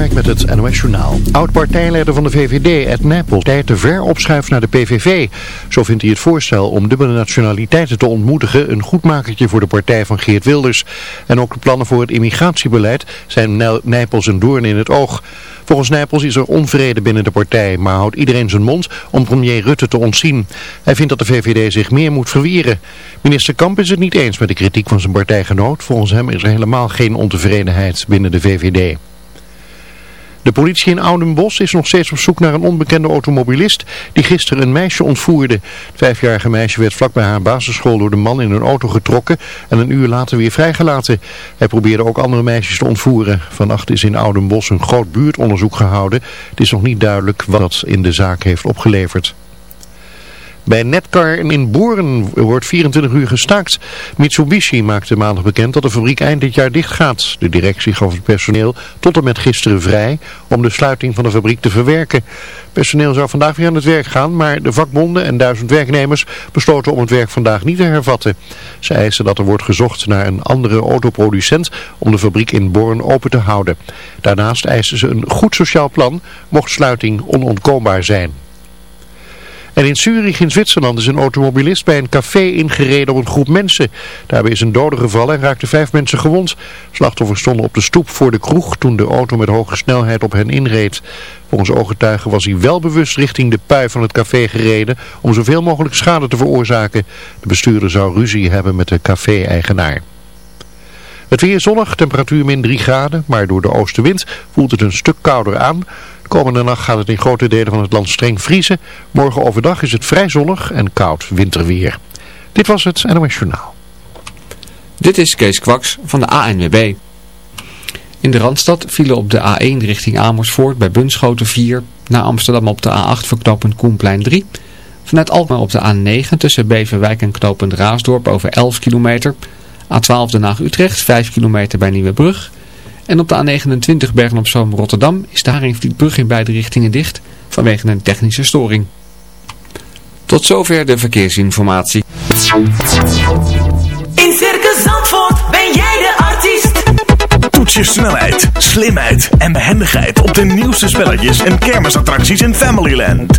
Met het NOS Journaal. Oud-partijleider van de VVD, Ed Nijpels, tijd te ver opschuift naar de PVV. Zo vindt hij het voorstel om dubbele nationaliteiten te ontmoedigen een goedmakertje voor de partij van Geert Wilders. En ook de plannen voor het immigratiebeleid zijn Nijpels een doorn in het oog. Volgens Nijpels is er onvrede binnen de partij, maar houdt iedereen zijn mond om premier Rutte te ontzien. Hij vindt dat de VVD zich meer moet verwieren. Minister Kamp is het niet eens met de kritiek van zijn partijgenoot. Volgens hem is er helemaal geen ontevredenheid binnen de VVD. De politie in Oudenbos is nog steeds op zoek naar een onbekende automobilist die gisteren een meisje ontvoerde. Het vijfjarige meisje werd vlak bij haar basisschool door de man in een auto getrokken en een uur later weer vrijgelaten. Hij probeerde ook andere meisjes te ontvoeren. Vannacht is in Oudenbos een groot buurtonderzoek gehouden. Het is nog niet duidelijk wat dat in de zaak heeft opgeleverd. Bij Netcar in Boeren wordt 24 uur gestaakt. Mitsubishi maakte maandag bekend dat de fabriek eind dit jaar dicht gaat. De directie gaf het personeel tot en met gisteren vrij om de sluiting van de fabriek te verwerken. Personeel zou vandaag weer aan het werk gaan, maar de vakbonden en duizend werknemers besloten om het werk vandaag niet te hervatten. Ze eisen dat er wordt gezocht naar een andere autoproducent om de fabriek in Born open te houden. Daarnaast eisen ze een goed sociaal plan, mocht sluiting onontkoombaar zijn. In Zurich in Zwitserland is een automobilist bij een café ingereden op een groep mensen. Daarbij is een dode gevallen en raakten vijf mensen gewond. Slachtoffers stonden op de stoep voor de kroeg toen de auto met hoge snelheid op hen inreed. Volgens ooggetuigen was hij wel bewust richting de pui van het café gereden om zoveel mogelijk schade te veroorzaken. De bestuurder zou ruzie hebben met de café-eigenaar. Het weer zonnig, temperatuur min 3 graden, maar door de oostenwind voelt het een stuk kouder aan. Komende nacht gaat het in grote delen van het land streng vriezen. Morgen overdag is het vrij zonnig en koud winterweer. Dit was het NOS Journaal. Dit is Kees Kwaks van de ANWB. In de Randstad vielen op de A1 richting Amersfoort bij Bunschoten 4. Naar Amsterdam op de A8 voor knooppunt Koenplein 3. Vanuit Alkmaar op de A9 tussen Beverwijk en knooppunt Raasdorp over 11 kilometer. A12 Den Haag-Utrecht 5 kilometer bij Nieuwebrug. En op de A29 Bergen-op-Zoom Rotterdam is de Haringvlietbrug in beide richtingen dicht vanwege een technische storing. Tot zover de verkeersinformatie. In Circus Zandvoort ben jij de artiest. Toets je snelheid, slimheid en behendigheid op de nieuwste spelletjes en kermisattracties in Familyland.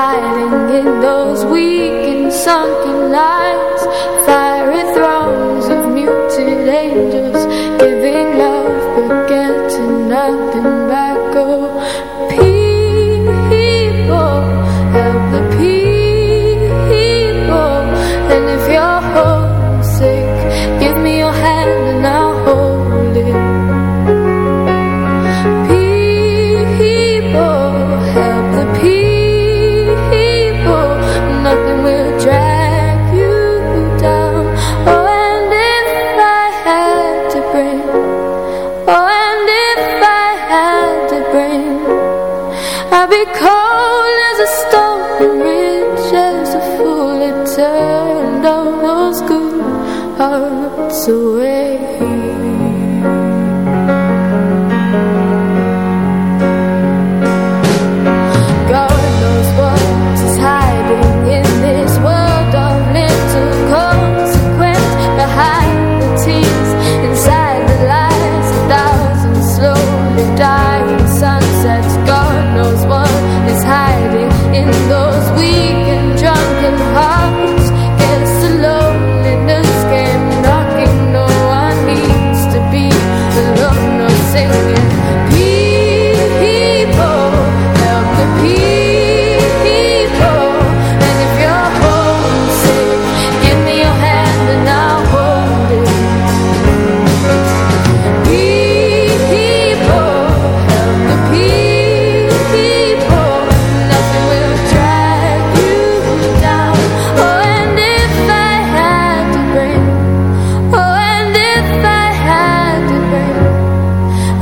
Hiding in those weak and sunken lines.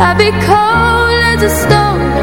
I'll be cold as a stone.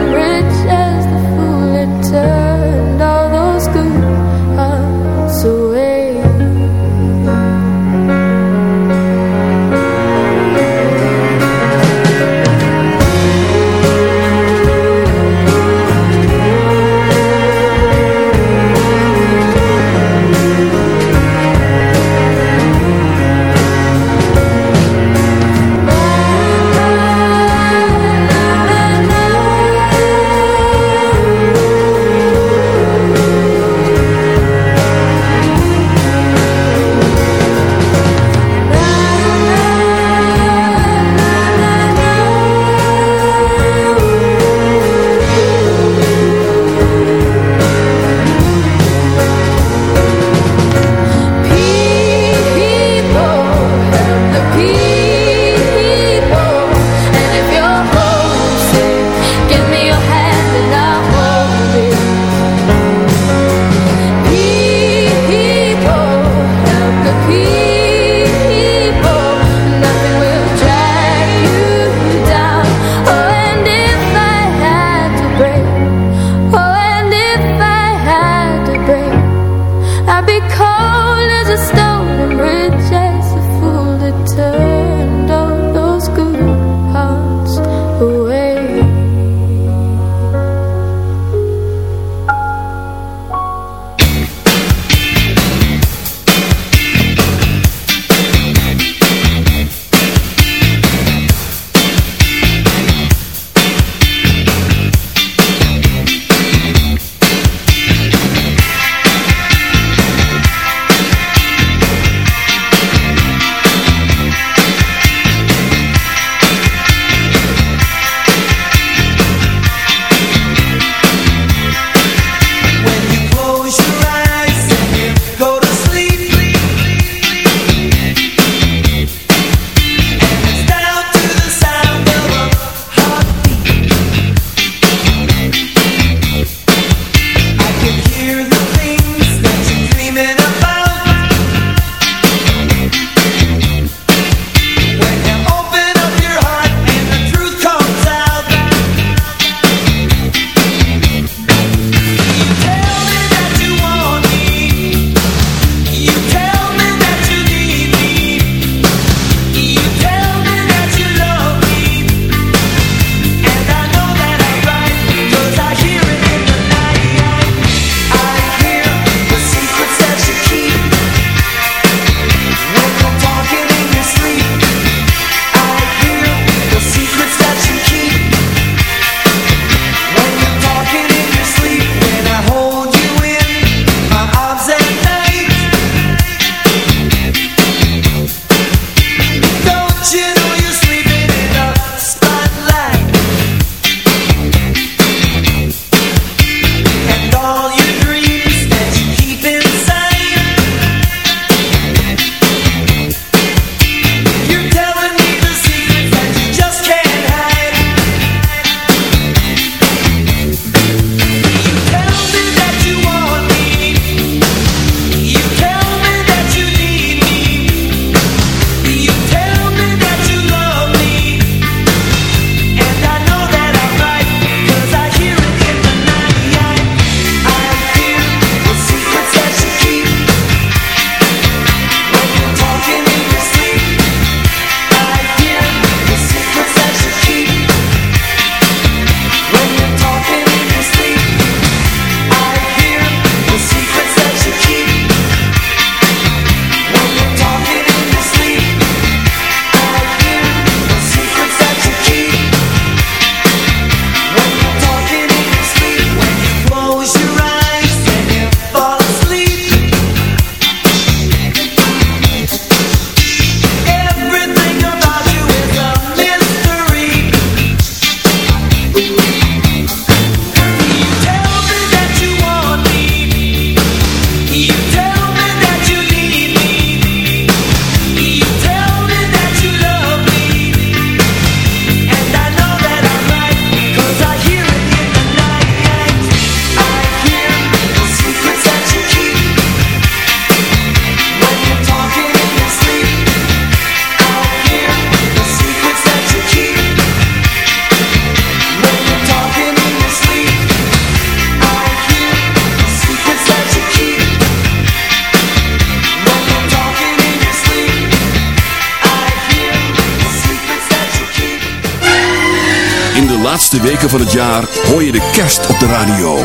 radio.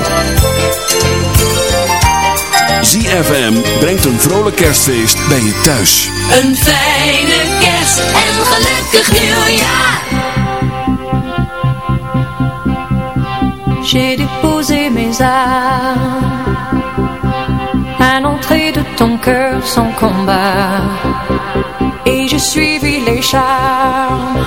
ZFM brengt een vrolijk kerstfeest bij je thuis. Een fijne kerst en een gelukkig nieuwjaar. J'ai déposé mes armes à l'entrée de ton cœur sans combat. Et je suivi les charmes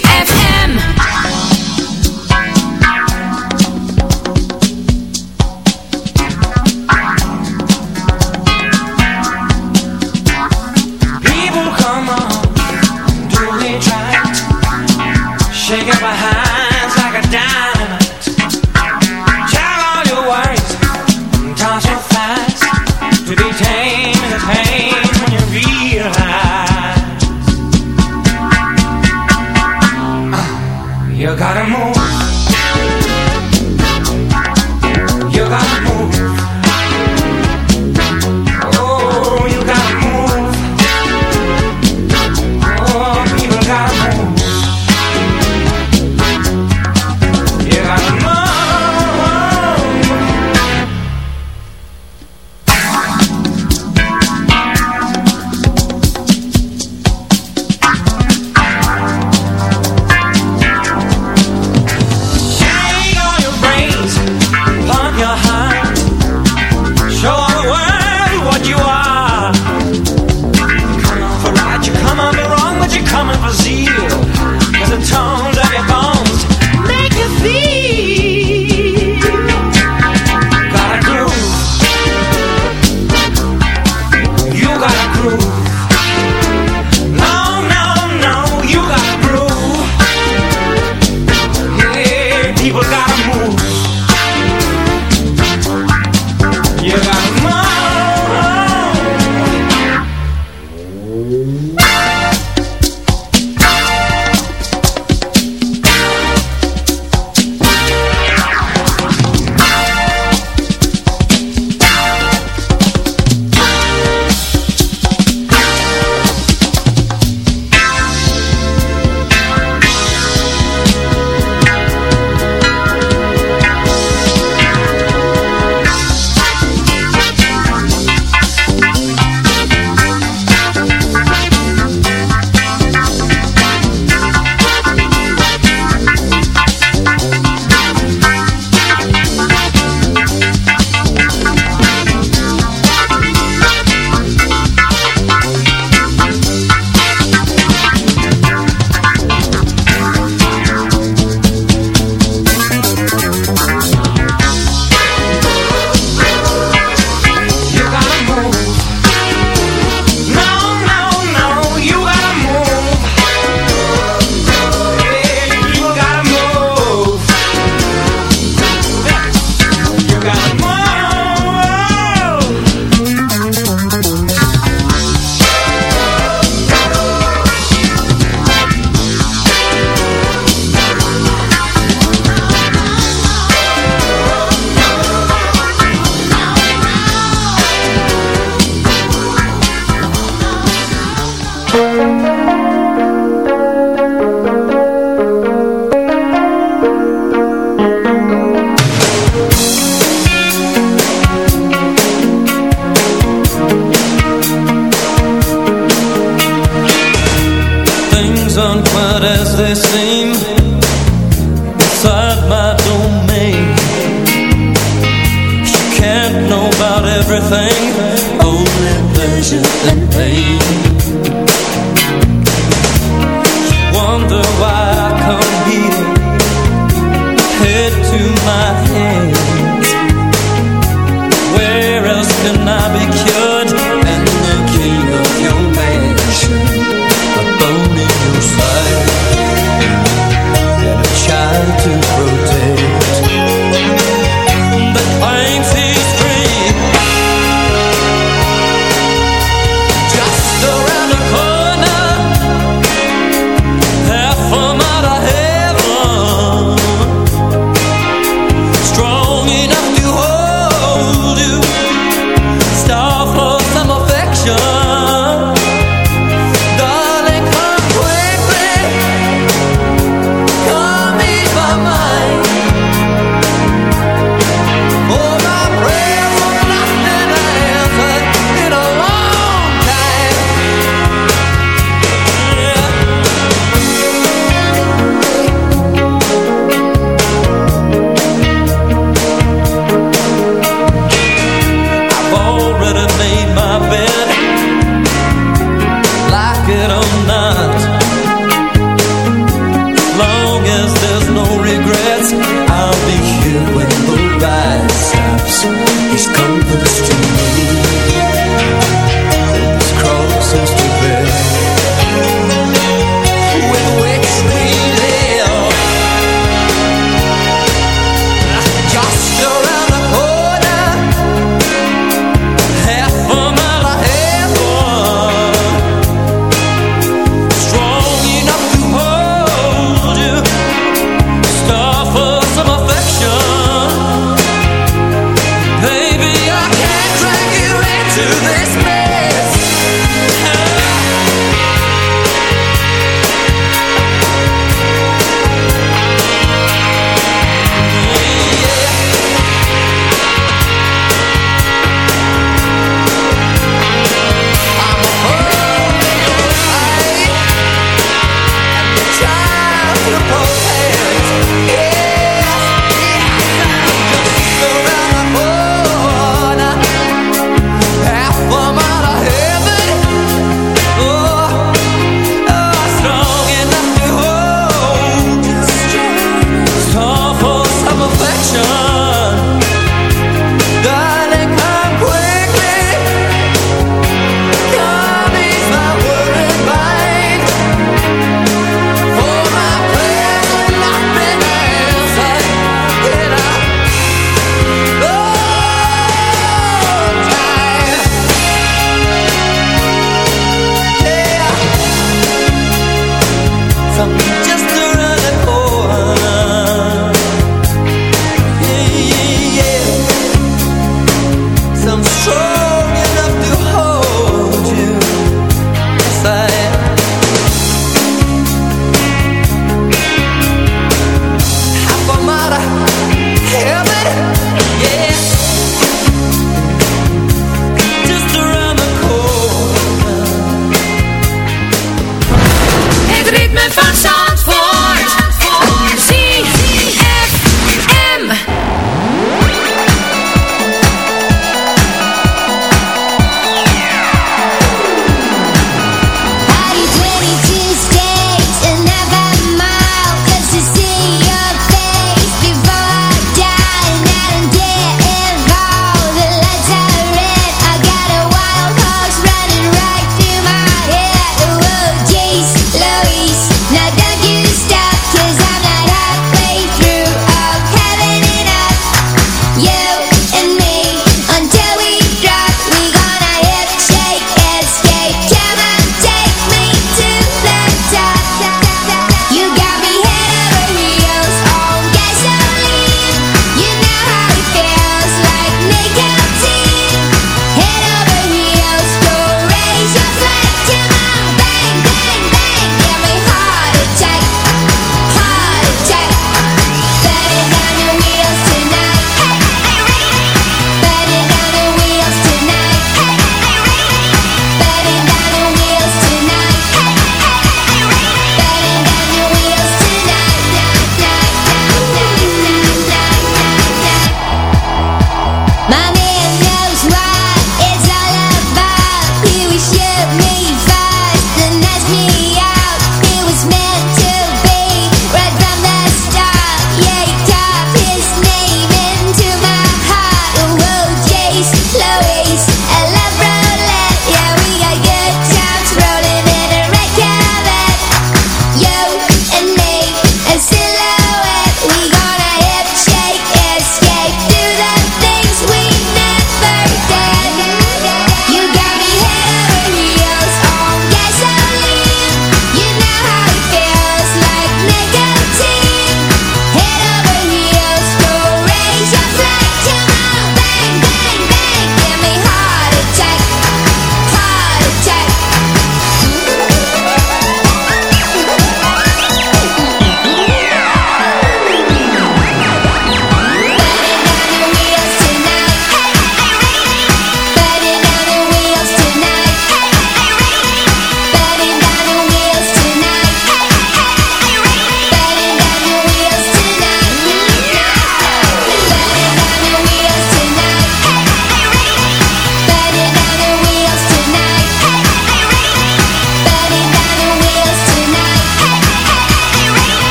they seem Inside my domain. You can't know about everything. Only pleasure and pain.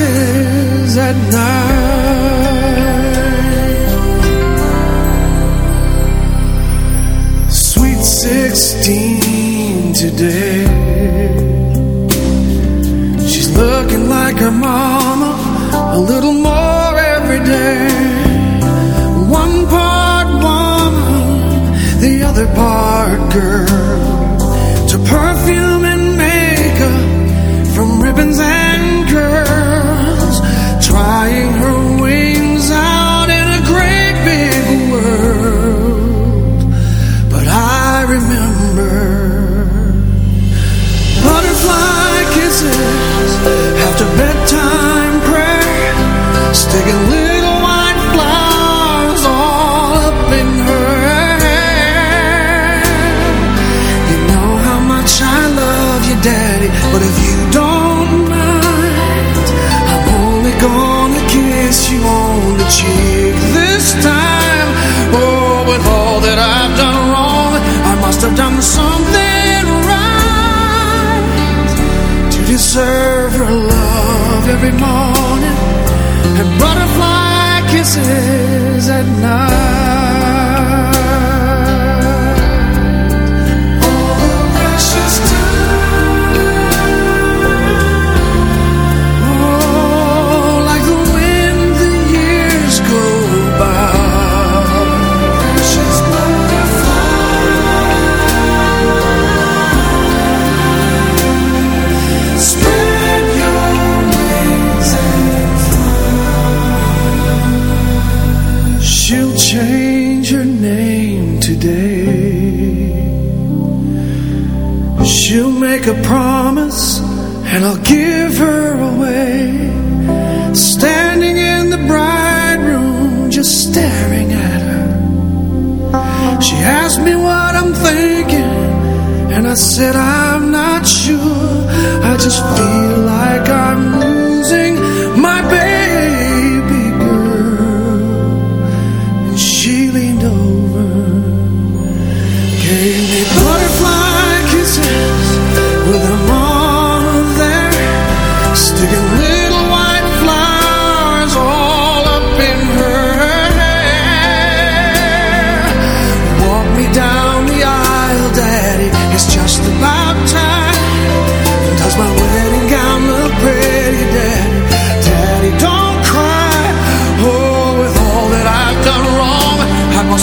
kisses at night.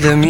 the music.